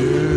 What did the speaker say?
you.